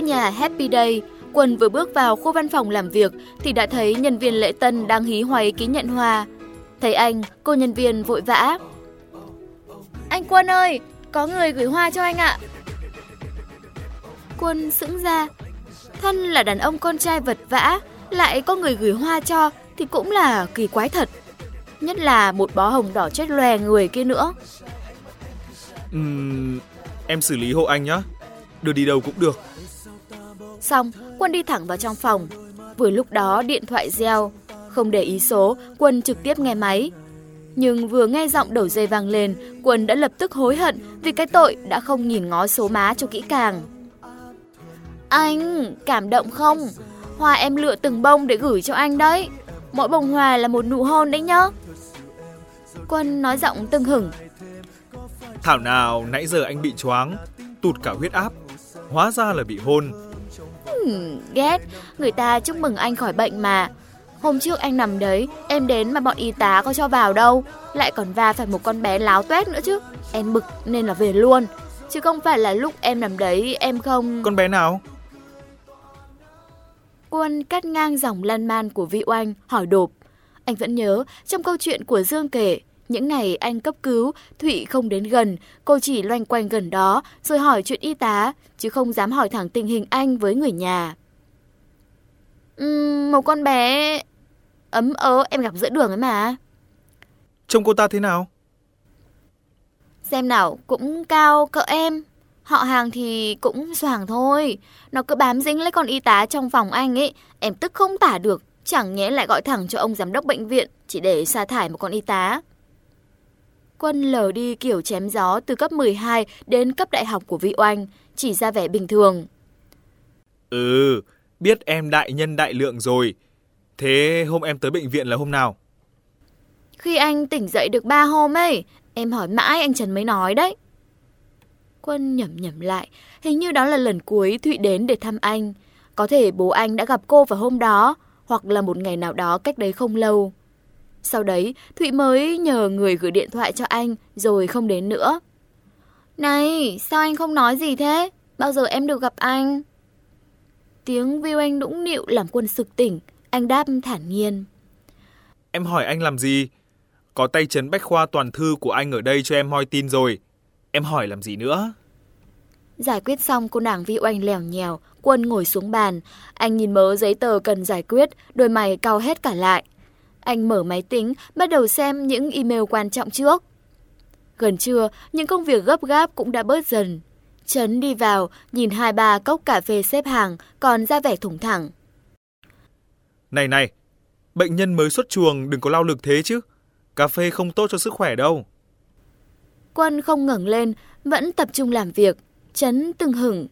nhà Happy Day, Quân vừa bước vào khu văn phòng làm việc thì đã thấy nhân viên lễ tân đang hí hoáy ký nhận hoa. Thấy anh, cô nhân viên vội vã. Anh Quân ơi, có người gửi hoa cho anh ạ. Quân sững ra. Thân là đàn ông con trai vật vã, lại có người gửi hoa cho thì cũng là kỳ quái thật. Nhất là một bó hồng đỏ chết lòe người kia nữa. Uhm, em xử lý hộ anh nhá. Đưa đi đâu cũng được. Xong, Quân đi thẳng vào trong phòng. Vừa lúc đó điện thoại reo. Không để ý số, Quân trực tiếp nghe máy. Nhưng vừa nghe giọng đầu dây vang lên, Quân đã lập tức hối hận vì cái tội đã không nhìn ngó số má cho kỹ càng. Anh, cảm động không? Hoa em lựa từng bông để gửi cho anh đấy. Mỗi bông hoa là một nụ hôn đấy nhá. Quân nói giọng tưng hửng. Thảo nào nãy giờ anh bị choáng, tụt cả huyết áp. Hóa ra là bị hôn. Ghét, người ta chúc mừng anh khỏi bệnh mà. Hôm trước anh nằm đấy, em đến mà bọn y tá có cho vào đâu. Lại còn va phải một con bé láo tuét nữa chứ. Em bực nên là về luôn. Chứ không phải là lúc em nằm đấy em không... Con bé nào? Quân cắt ngang dòng lan man của Vi Oanh, hỏi đột. Anh vẫn nhớ, trong câu chuyện của Dương kể, những ngày anh cấp cứu, Thụy không đến gần, cô chỉ loanh quanh gần đó, rồi hỏi chuyện y tá, chứ không dám hỏi thẳng tình hình anh với người nhà. Uhm, một con bé ấm ớ em gặp giữa đường ấy mà. Trông cô ta thế nào? Xem nào, cũng cao cỡ em. Họ hàng thì cũng xoàng thôi. Nó cứ bám dính lấy con y tá trong phòng anh ấy. Em tức không tả được. Chẳng nhẽ lại gọi thẳng cho ông giám đốc bệnh viện chỉ để sa thải một con y tá. Quân lờ đi kiểu chém gió từ cấp 12 đến cấp đại học của vị oanh, chỉ ra vẻ bình thường. Ừ, biết em đại nhân đại lượng rồi. Thế hôm em tới bệnh viện là hôm nào? Khi anh tỉnh dậy được 3 hôm ấy, em hỏi mãi anh Trần mới nói đấy. Quân nhẩm nhẩm lại, hình như đó là lần cuối Thụy đến để thăm anh. Có thể bố anh đã gặp cô vào hôm đó, hoặc là một ngày nào đó cách đấy không lâu. Sau đấy, Thụy mới nhờ người gửi điện thoại cho anh, rồi không đến nữa. Này, sao anh không nói gì thế? Bao giờ em được gặp anh? Tiếng view anh nũng nịu làm quân sực tỉnh, anh đáp thản nhiên. Em hỏi anh làm gì? Có tay chấn bách khoa toàn thư của anh ở đây cho em moi tin rồi. Em hỏi làm gì nữa? Giải quyết xong cô nàng vi oanh lèo nhèo, quân ngồi xuống bàn. Anh nhìn mớ giấy tờ cần giải quyết, đôi mày cau hết cả lại. Anh mở máy tính, bắt đầu xem những email quan trọng trước. Gần trưa, những công việc gấp gáp cũng đã bớt dần. Trấn đi vào, nhìn hai ba cốc cà phê xếp hàng, còn ra vẻ thủng thẳng. Này này, bệnh nhân mới xuất chuồng đừng có lao lực thế chứ. Cà phê không tốt cho sức khỏe đâu. Quân không ngẩng lên, vẫn tập trung làm việc. Trấn từng hửng.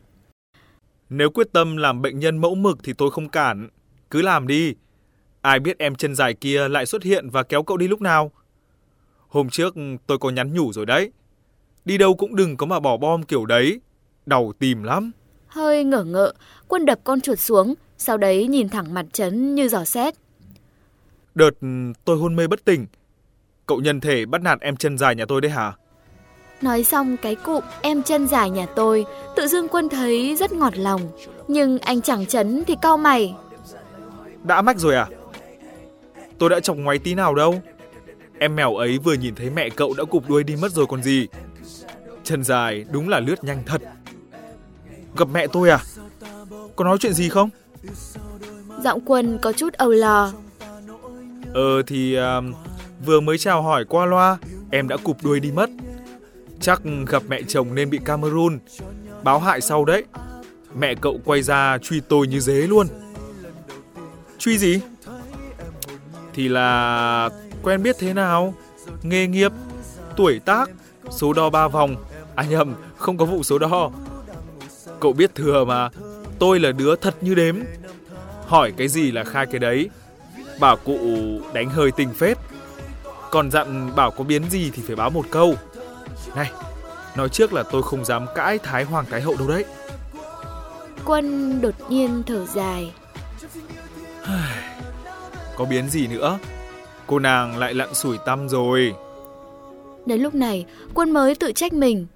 Nếu quyết tâm làm bệnh nhân mẫu mực thì tôi không cản. Cứ làm đi. Ai biết em chân dài kia lại xuất hiện và kéo cậu đi lúc nào. Hôm trước tôi có nhắn nhủ rồi đấy. Đi đâu cũng đừng có mà bỏ bom kiểu đấy. Đau tìm lắm. Hơi ngỡ ngợ, quân đập con chuột xuống, sau đấy nhìn thẳng mặt Trấn như giò xét. Đợt tôi hôn mê bất tỉnh. Cậu nhân thể bắt nạt em chân dài nhà tôi đấy hả? Nói xong cái cụm em chân dài nhà tôi, tự dưng quân thấy rất ngọt lòng. Nhưng anh chẳng chấn thì cau mày. Đã mách rồi à? Tôi đã chọc ngoáy tí nào đâu. Em mèo ấy vừa nhìn thấy mẹ cậu đã cụp đuôi đi mất rồi còn gì. Chân dài đúng là lướt nhanh thật. Gặp mẹ tôi à? Có nói chuyện gì không? Giọng quân có chút âu lo. Ờ thì uh, vừa mới chào hỏi qua loa, em đã cụp đuôi đi mất. Chắc gặp mẹ chồng nên bị Cameroon. Báo hại sau đấy. Mẹ cậu quay ra truy tôi như dế luôn. Truy gì? Thì là quen biết thế nào, nghề nghiệp, tuổi tác, số đo ba vòng. À nhầm, không có vụ số đo. Cậu biết thừa mà, tôi là đứa thật như đếm. Hỏi cái gì là khai cái đấy. Bảo cụ đánh hơi tình phết. Còn dặn bảo có biến gì thì phải báo một câu. Này, nói trước là tôi không dám cãi Thái Hoàng Thái Hậu đâu đấy. Quân đột nhiên thở dài. Có biến gì nữa? Cô nàng lại lặn sủi tăm rồi. Đến lúc này, quân mới tự trách mình.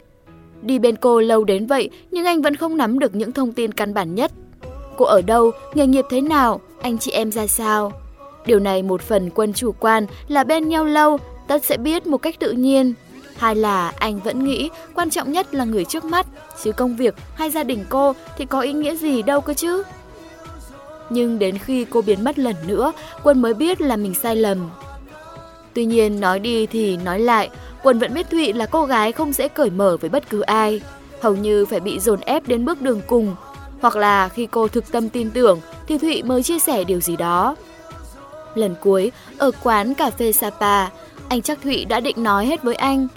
Đi bên cô lâu đến vậy nhưng anh vẫn không nắm được những thông tin căn bản nhất. Cô ở đâu, nghề nghiệp thế nào, anh chị em ra sao? Điều này một phần quân chủ quan là bên nhau lâu, tất sẽ biết một cách tự nhiên. Hai là anh vẫn nghĩ quan trọng nhất là người trước mắt, chứ công việc hay gia đình cô thì có ý nghĩa gì đâu cơ chứ. Nhưng đến khi cô biến mất lần nữa, Quân mới biết là mình sai lầm. Tuy nhiên nói đi thì nói lại, Quân vẫn biết Thụy là cô gái không dễ cởi mở với bất cứ ai. Hầu như phải bị dồn ép đến bước đường cùng. Hoặc là khi cô thực tâm tin tưởng thì Thụy mới chia sẻ điều gì đó. Lần cuối, ở quán cà phê Sapa, anh chắc Thụy đã định nói hết với anh.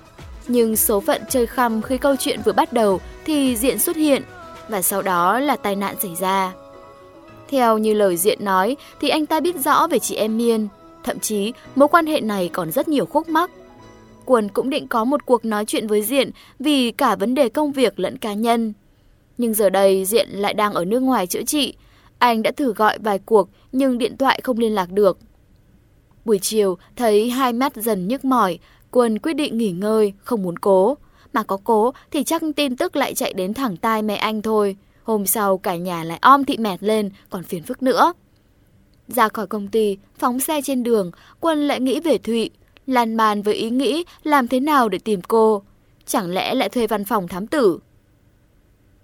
Nhưng số phận chơi khăm khi câu chuyện vừa bắt đầu thì Diện xuất hiện và sau đó là tai nạn xảy ra. Theo như lời Diện nói thì anh ta biết rõ về chị em Miên, thậm chí mối quan hệ này còn rất nhiều khúc mắc. Quân cũng định có một cuộc nói chuyện với Diện vì cả vấn đề công việc lẫn cá nhân. Nhưng giờ đây Diện lại đang ở nước ngoài chữa trị. Anh đã thử gọi vài cuộc nhưng điện thoại không liên lạc được. Buổi chiều, thấy hai mắt dần nhức mỏi, Quân quyết định nghỉ ngơi, không muốn cố. Mà có cố thì chắc tin tức lại chạy đến thẳng tai mẹ anh thôi. Hôm sau cả nhà lại om thị mẹt lên, còn phiền phức nữa. Ra khỏi công ty, phóng xe trên đường, Quân lại nghĩ về Thụy, lan man với ý nghĩ làm thế nào để tìm cô. Chẳng lẽ lại thuê văn phòng thám tử?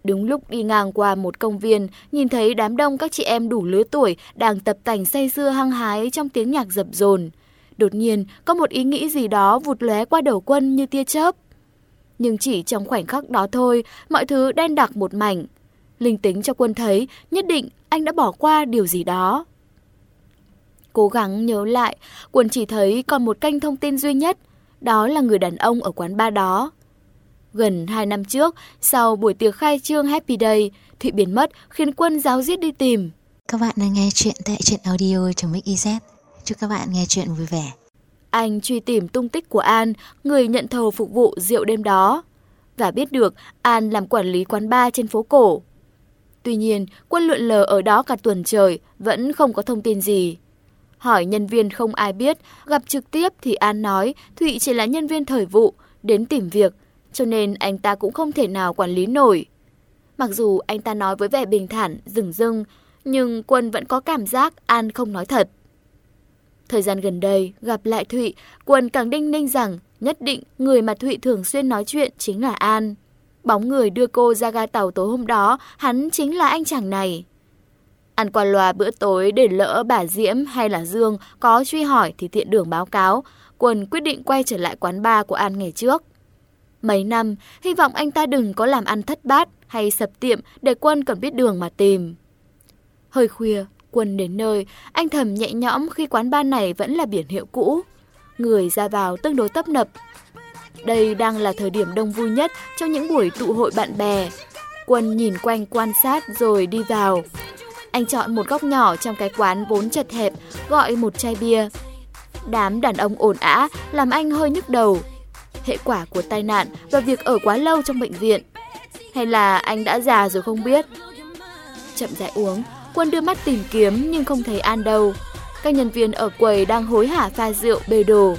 Đúng lúc đi ngang qua một công viên, nhìn thấy đám đông các chị em đủ lứa tuổi đang tập tành say sưa hăng hái trong tiếng nhạc dập dồn. Đột nhiên, có một ý nghĩ gì đó vụt lóe qua đầu quân như tia chớp. Nhưng chỉ trong khoảnh khắc đó thôi, mọi thứ đen đặc một mảnh. Linh tính cho quân thấy, nhất định anh đã bỏ qua điều gì đó. Cố gắng nhớ lại, quân chỉ thấy còn một kênh thông tin duy nhất, đó là người đàn ông ở quán bar đó. Gần 2 năm trước, sau buổi tiệc khai trương Happy Day, Thụy biến mất khiến quân giáo giết đi tìm. Các bạn đang nghe chuyện tại truyện audio.mix.iz. Chúc các bạn nghe chuyện vui vẻ. Anh truy tìm tung tích của An, người nhận thầu phục vụ rượu đêm đó. Và biết được An làm quản lý quán bar trên phố cổ. Tuy nhiên, quân lượn lờ ở đó cả tuần trời, vẫn không có thông tin gì. Hỏi nhân viên không ai biết, gặp trực tiếp thì An nói Thụy chỉ là nhân viên thời vụ, đến tìm việc, cho nên anh ta cũng không thể nào quản lý nổi. Mặc dù anh ta nói với vẻ bình thản, rừng rưng, nhưng Quân vẫn có cảm giác An không nói thật. Thời gian gần đây, gặp lại Thụy, Quân càng đinh ninh rằng nhất định người mà Thụy thường xuyên nói chuyện chính là An. Bóng người đưa cô ra ga tàu tối hôm đó, hắn chính là anh chàng này. Ăn qua loa bữa tối để lỡ bà Diễm hay là Dương có truy hỏi thì tiện đường báo cáo, Quân quyết định quay trở lại quán bar của An ngày trước. Mấy năm, hy vọng anh ta đừng có làm ăn thất bát hay sập tiệm để Quân còn biết đường mà tìm. Hơi khuya, Quân đến nơi, anh thầm nhẹ nhõm khi quán bar này vẫn là biển hiệu cũ. Người ra vào tương đối tấp nập. Đây đang là thời điểm đông vui nhất trong những buổi tụ hội bạn bè. Quân nhìn quanh quan sát rồi đi vào. Anh chọn một góc nhỏ trong cái quán vốn chật hẹp, gọi một chai bia. Đám đàn ông ồn ả làm anh hơi nhức đầu. Hệ quả của tai nạn và việc ở quá lâu trong bệnh viện. Hay là anh đã già rồi không biết? Chậm rãi uống, Quân đưa mắt tìm kiếm nhưng không thấy An đâu. Các nhân viên ở quầy đang hối hả pha rượu bê đồ.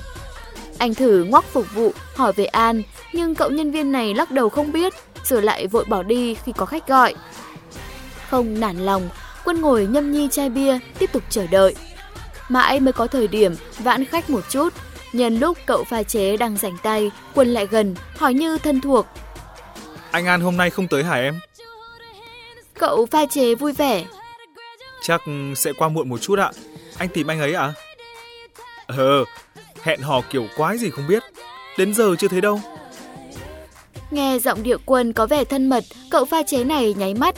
Anh thử ngoắc phục vụ, hỏi về An, nhưng cậu nhân viên này lắc đầu không biết, rồi lại vội bỏ đi khi có khách gọi. Không nản lòng, Quân ngồi nhâm nhi chai bia, tiếp tục chờ đợi. Mãi mới có thời điểm vãn khách một chút, nhân lúc cậu pha chế đang rảnh tay, Quân lại gần, hỏi như thân thuộc. Anh An hôm nay không tới hả em? Cậu pha chế vui vẻ. Chắc sẽ qua muộn một chút ạ. Anh tìm anh ấy à? Ờ, hẹn hò kiểu quái gì không biết. Đến giờ chưa thấy đâu. Nghe giọng điệu quân có vẻ thân mật, cậu pha chế này nháy mắt,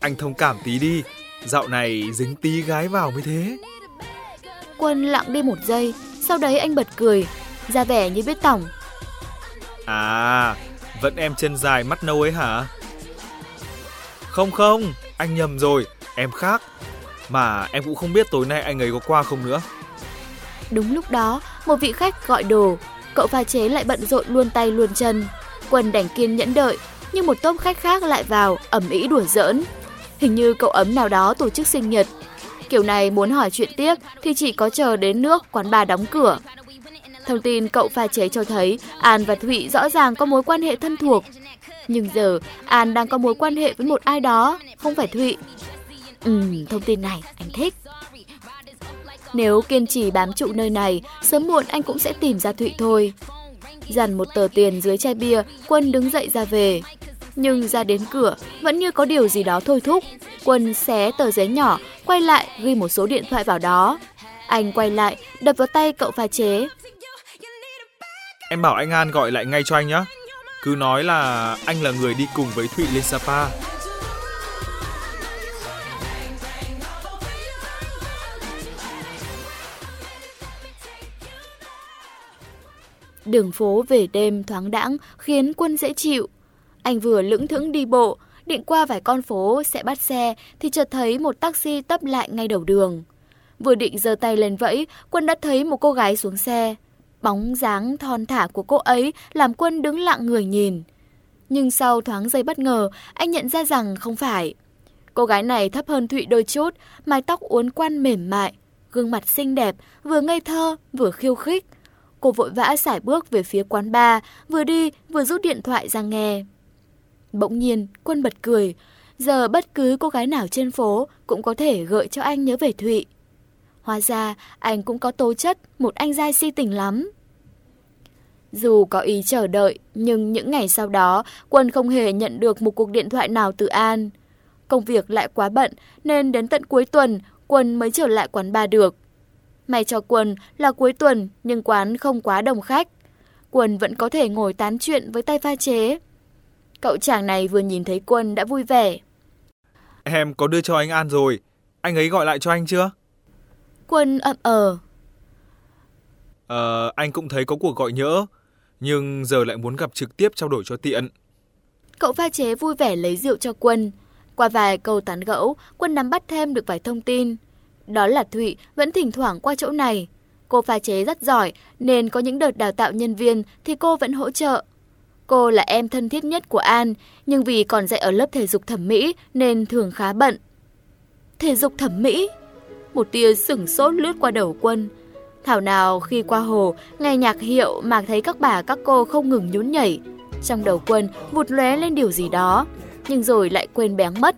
anh thông cảm tí đi, dạo này dính tí gái vào mới thế. Quân lặng đi một giây, sau đấy anh bật cười, ra vẻ như biết tỏng. À, vẫn em chân dài mắt nâu ấy hả? Không không, anh nhầm rồi, em khác. Mà em cũng không biết tối nay anh ấy có qua không nữa. Đúng lúc đó, một vị khách gọi đồ, cậu pha chế lại bận rộn luôn tay luôn chân. Quân đành kiên nhẫn đợi, nhưng một tốp khách khác lại vào, ẩm ý đùa giỡn. Hình như cậu ấm nào đó tổ chức sinh nhật. Kiểu này muốn hỏi chuyện tiếc thì chỉ có chờ đến nước quán bà đóng cửa. Thông tin cậu pha chế cho thấy An và Thụy rõ ràng có mối quan hệ thân thuộc. Nhưng giờ An đang có mối quan hệ với một ai đó, không phải Thụy. Ừ, thông tin này anh thích. Nếu kiên trì bám trụ nơi này, sớm muộn anh cũng sẽ tìm ra Thụy thôi. Dằn một tờ tiền dưới chai bia, Quân đứng dậy ra về. Nhưng ra đến cửa, vẫn như có điều gì đó thôi thúc. Quân xé tờ giấy nhỏ, quay lại ghi một số điện thoại vào đó. Anh quay lại, đập vào tay cậu pha chế. Em bảo anh An gọi lại ngay cho anh nhé. Cứ nói là anh là người đi cùng với Thụy lên Sapa. Đường phố về đêm thoáng đãng khiến quân dễ chịu. Anh vừa lững thững đi bộ, định qua vài con phố sẽ bắt xe thì chợt thấy một taxi tấp lại ngay đầu đường. Vừa định giơ tay lên vẫy, quân đã thấy một cô gái xuống xe. Bóng dáng thon thả của cô ấy làm quân đứng lặng người nhìn. Nhưng sau thoáng giây bất ngờ, anh nhận ra rằng không phải. Cô gái này thấp hơn Thụy đôi chút, mái tóc uốn quan mềm mại, gương mặt xinh đẹp, vừa ngây thơ, vừa khiêu khích. Cô vội vã sải bước về phía quán bar, vừa đi vừa rút điện thoại ra nghe. Bỗng nhiên, quân bật cười. Giờ bất cứ cô gái nào trên phố cũng có thể gợi cho anh nhớ về Thụy. Hóa ra, anh cũng có tố chất, một anh giai si tình lắm. Dù có ý chờ đợi, nhưng những ngày sau đó, Quân không hề nhận được một cuộc điện thoại nào từ An. Công việc lại quá bận, nên đến tận cuối tuần, Quân mới trở lại quán bar được. May cho Quân là cuối tuần, nhưng quán không quá đông khách. Quân vẫn có thể ngồi tán chuyện với tay pha chế. Cậu chàng này vừa nhìn thấy Quân đã vui vẻ. Em có đưa cho anh An rồi. Anh ấy gọi lại cho anh chưa? Quân ậm ờ. Ờ, anh cũng thấy có cuộc gọi nhỡ, nhưng giờ lại muốn gặp trực tiếp trao đổi cho tiện. Cậu pha chế vui vẻ lấy rượu cho Quân. Qua vài câu tán gẫu, Quân nắm bắt thêm được vài thông tin. Đó là Thụy vẫn thỉnh thoảng qua chỗ này. Cô pha chế rất giỏi nên có những đợt đào tạo nhân viên thì cô vẫn hỗ trợ. Cô là em thân thiết nhất của An, nhưng vì còn dạy ở lớp thể dục thẩm mỹ nên thường khá bận. Thể dục thẩm mỹ? Một tia sửng sốt lướt qua đầu quân. Thảo nào khi qua hồ, nghe nhạc hiệu mà thấy các bà các cô không ngừng nhún nhảy. Trong đầu quân vụt lóe lên điều gì đó, nhưng rồi lại quên bén mất.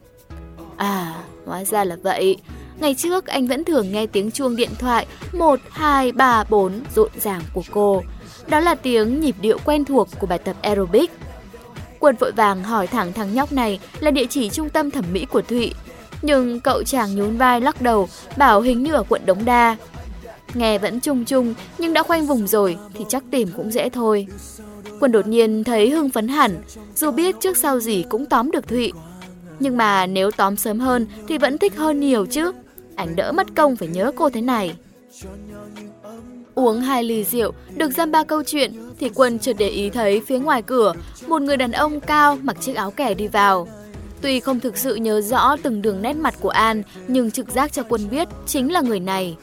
À, hóa ra là vậy. Ngày trước anh vẫn thường nghe tiếng chuông điện thoại 1, 2, 3, 4 rộn ràng của cô. Đó là tiếng nhịp điệu quen thuộc của bài tập aerobic. Quân vội vàng hỏi thẳng thằng nhóc này là địa chỉ trung tâm thẩm mỹ của Thụy. Nhưng cậu chàng nhún vai lắc đầu, bảo hình như ở quận Đống Đa. Nghe vẫn chung chung, nhưng đã khoanh vùng rồi thì chắc tìm cũng dễ thôi. Quân đột nhiên thấy hưng phấn hẳn, dù biết trước sau gì cũng tóm được Thụy. Nhưng mà nếu tóm sớm hơn thì vẫn thích hơn nhiều chứ. Anh đỡ mất công phải nhớ cô thế này. Uống hai ly rượu, được giam ba câu chuyện, thì Quân chợt để ý thấy phía ngoài cửa, một người đàn ông cao mặc chiếc áo kẻ đi vào. Tuy không thực sự nhớ rõ từng đường nét mặt của An, nhưng trực giác cho Quân biết chính là người này.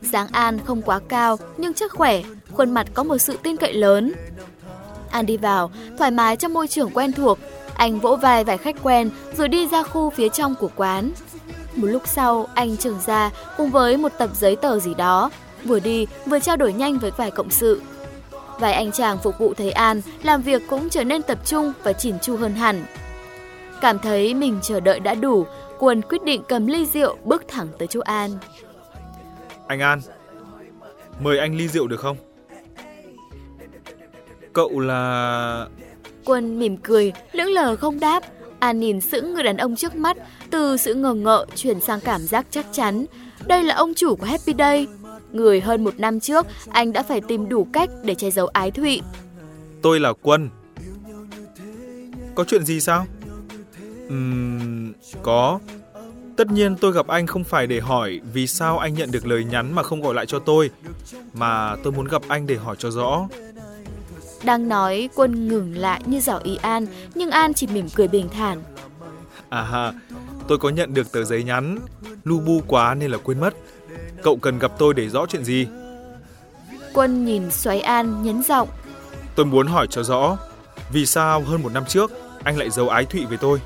dáng An không quá cao, nhưng chắc khỏe, khuôn mặt có một sự tin cậy lớn. An đi vào, thoải mái trong môi trường quen thuộc. Anh vỗ vai vài khách quen rồi đi ra khu phía trong của quán. Một lúc sau, anh trưởng ra cùng với một tập giấy tờ gì đó, vừa đi vừa trao đổi nhanh với vài cộng sự. Vài anh chàng phục vụ thấy An làm việc cũng trở nên tập trung và chỉn chu hơn hẳn. Cảm thấy mình chờ đợi đã đủ, Quân quyết định cầm ly rượu bước thẳng tới chỗ An. Anh An, mời anh ly rượu được không? Cậu là... Quân mỉm cười, lưỡng lờ không đáp. An nhìn sững người đàn ông trước mắt, từ sự ngờ ngợ chuyển sang cảm giác chắc chắn. Đây là ông chủ của Happy Day. Người hơn một năm trước, anh đã phải tìm đủ cách để che giấu ái thụy. Tôi là Quân. Có chuyện gì sao? Ừm, có. Tất nhiên tôi gặp anh không phải để hỏi vì sao anh nhận được lời nhắn mà không gọi lại cho tôi, mà tôi muốn gặp anh để hỏi cho rõ. Đang nói, Quân ngừng lại như dò ý An, nhưng An chỉ mỉm cười bình thản. À ha, tôi có nhận được tờ giấy nhắn, lu bu quá nên là quên mất. Cậu cần gặp tôi để rõ chuyện gì? Quân nhìn xoáy An, nhấn giọng. Tôi muốn hỏi cho rõ, vì sao hơn một năm trước anh lại giấu ái thụy với tôi?